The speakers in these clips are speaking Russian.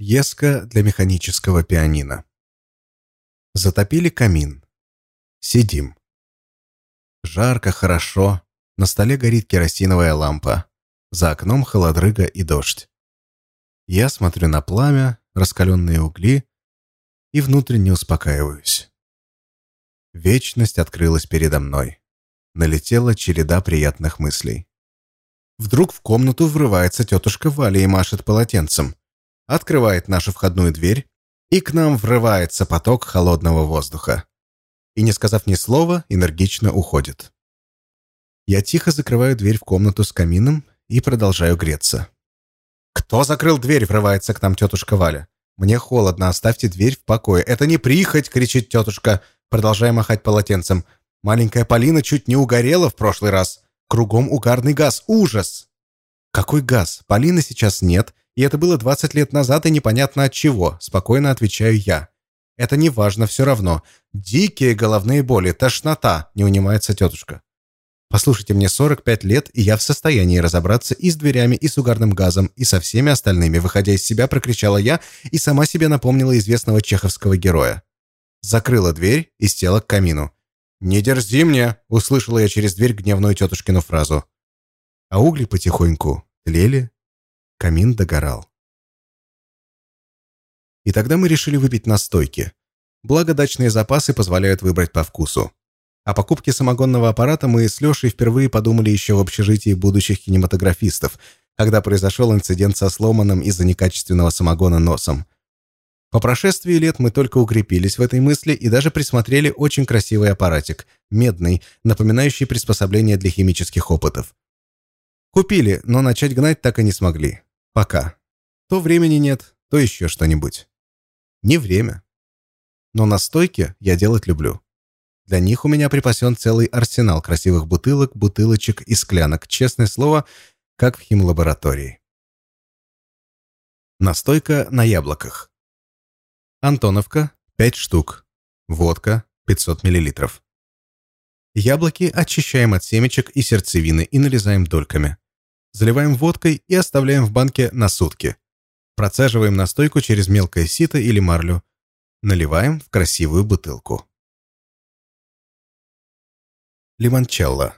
Пьеска для механического пианино. Затопили камин. Сидим. Жарко, хорошо. На столе горит керосиновая лампа. За окном холодрыга и дождь. Я смотрю на пламя, раскаленные угли и внутренне успокаиваюсь. Вечность открылась передо мной. Налетела череда приятных мыслей. Вдруг в комнату врывается тетушка Валя и машет полотенцем открывает нашу входную дверь, и к нам врывается поток холодного воздуха. И, не сказав ни слова, энергично уходит. Я тихо закрываю дверь в комнату с камином и продолжаю греться. «Кто закрыл дверь?» — врывается к нам тетушка Валя. «Мне холодно, оставьте дверь в покое. Это не прихоть!» — кричит тетушка, продолжая махать полотенцем. «Маленькая Полина чуть не угорела в прошлый раз. Кругом угарный газ. Ужас!» «Какой газ? Полины сейчас нет, и это было 20 лет назад, и непонятно от чего, спокойно отвечаю я. Это не важно все равно. Дикие головные боли, тошнота, не унимается тетушка. Послушайте, мне 45 лет, и я в состоянии разобраться и с дверями, и с угарным газом, и со всеми остальными. Выходя из себя, прокричала я и сама себе напомнила известного чеховского героя. Закрыла дверь и села к камину. «Не дерзи мне!» — услышала я через дверь гневную тетушкину фразу. А угли потихоньку тлели, Камин догорал. И тогда мы решили выпить настойки. Благо, дачные запасы позволяют выбрать по вкусу. О покупке самогонного аппарата мы с Лешей впервые подумали еще в общежитии будущих кинематографистов, когда произошел инцидент со сломанным из-за некачественного самогона носом. По прошествии лет мы только укрепились в этой мысли и даже присмотрели очень красивый аппаратик, медный, напоминающий приспособление для химических опытов. Купили, но начать гнать так и не смогли. Пока. То времени нет, то еще что-нибудь. Не время. Но настойки я делать люблю. Для них у меня припасен целый арсенал красивых бутылок, бутылочек и склянок, честное слово, как в химлаборатории. Настойка на яблоках. Антоновка – 5 штук. Водка – 500 мл. Яблоки очищаем от семечек и сердцевины и нарезаем дольками заливаем водкой и оставляем в банке на сутки. Процеживаем настойку через мелкое сито или марлю. Наливаем в красивую бутылку. Лимончелло.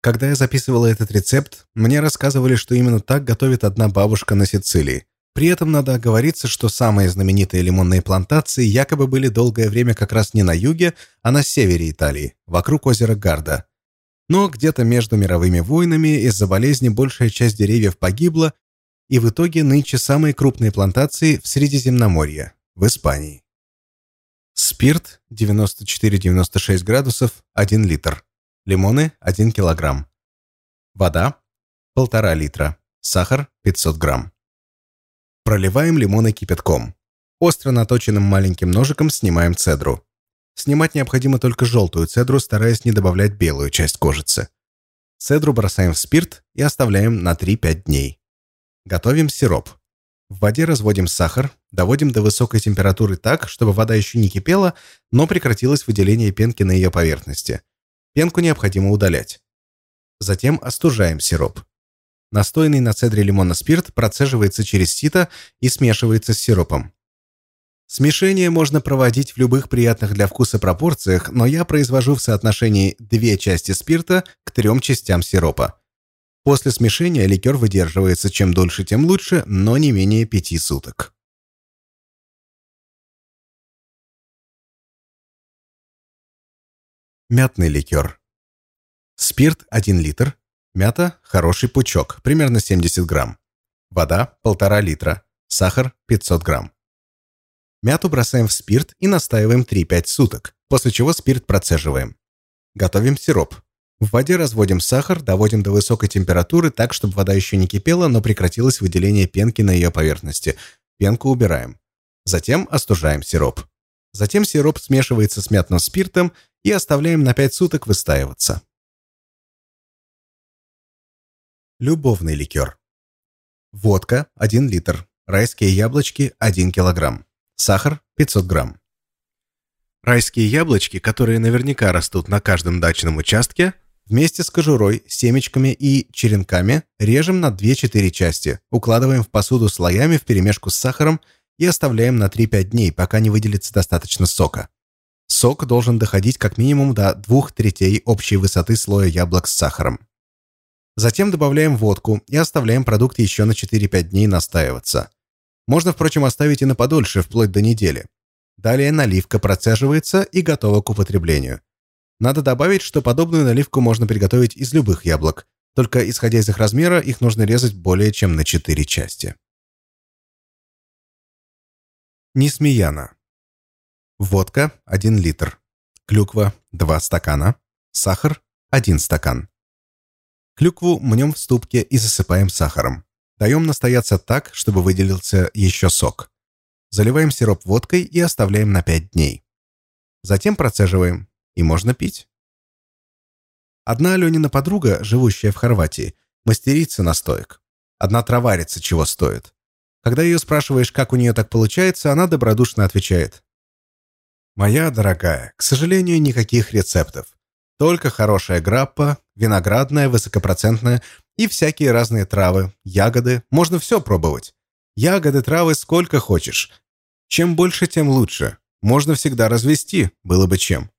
Когда я записывала этот рецепт, мне рассказывали, что именно так готовит одна бабушка на Сицилии. При этом надо оговориться, что самые знаменитые лимонные плантации якобы были долгое время как раз не на юге, а на севере Италии, вокруг озера Гарда. Но где-то между мировыми войнами из-за болезни большая часть деревьев погибла, и в итоге нынче самые крупные плантации в Средиземноморье, в Испании. Спирт 94-96 градусов 1 литр. Лимоны 1 килограмм. Вода 1,5 литра. Сахар 500 грамм. Проливаем лимоны кипятком. Остро наточенным маленьким ножиком снимаем цедру. Снимать необходимо только желтую цедру, стараясь не добавлять белую часть кожицы. Цедру бросаем в спирт и оставляем на 3-5 дней. Готовим сироп. В воде разводим сахар, доводим до высокой температуры так, чтобы вода еще не кипела, но прекратилось выделение пенки на ее поверхности. Пенку необходимо удалять. Затем остужаем сироп. Настойный на цедре лимона спирт процеживается через сито и смешивается с сиропом. Смешение можно проводить в любых приятных для вкуса пропорциях, но я произвожу в соотношении две части спирта к трем частям сиропа. После смешения ликер выдерживается чем дольше, тем лучше, но не менее пяти суток. Мятный ликер. Спирт 1 литр. Мята – хороший пучок, примерно 70 грамм. Вода – 1,5 литра. Сахар – 500 грамм. Мяту бросаем в спирт и настаиваем 3-5 суток, после чего спирт процеживаем. Готовим сироп. В воде разводим сахар, доводим до высокой температуры так, чтобы вода еще не кипела, но прекратилось выделение пенки на ее поверхности. Пенку убираем. Затем остужаем сироп. Затем сироп смешивается с мятным спиртом и оставляем на 5 суток выстаиваться. Любовный ликер. Водка – 1 литр. Райские яблочки – 1 килограмм. Сахар 500 грамм. Райские яблочки, которые наверняка растут на каждом дачном участке, Вместе с кожурой, семечками и черенками режем на 2-4 части, укладываем в посуду слоями вперемешку с сахаром и оставляем на 3-5 дней, пока не выделится достаточно сока. Сок должен доходить как минимум до 2 третей общей высоты слоя яблок с сахаром. Затем добавляем водку и оставляем продукт еще на 4-5 дней настаиваться. Можно, впрочем, оставить и на подольше, вплоть до недели. Далее наливка процеживается и готова к употреблению. Надо добавить, что подобную наливку можно приготовить из любых яблок, только исходя из их размера, их нужно резать более чем на 4 части. Несмеяна. Водка – 1 литр. Клюква – 2 стакана. Сахар – 1 стакан. Клюкву мнем в ступке и засыпаем сахаром. Даем настояться так, чтобы выделился еще сок. Заливаем сироп водкой и оставляем на 5 дней. Затем процеживаем, и можно пить. Одна Аленина подруга, живущая в Хорватии, мастерица настоек. Одна траварица чего стоит. Когда ее спрашиваешь, как у нее так получается, она добродушно отвечает. «Моя дорогая, к сожалению, никаких рецептов. Только хорошая граппа, виноградная, высокопроцентная и всякие разные травы, ягоды. Можно все пробовать. Ягоды, травы сколько хочешь. Чем больше, тем лучше. Можно всегда развести, было бы чем.